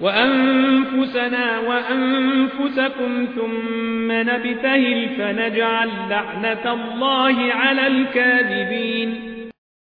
وأنفسنا وأنفسكم ثم نبتهل فنجعل لعنة الله على الكاذبين.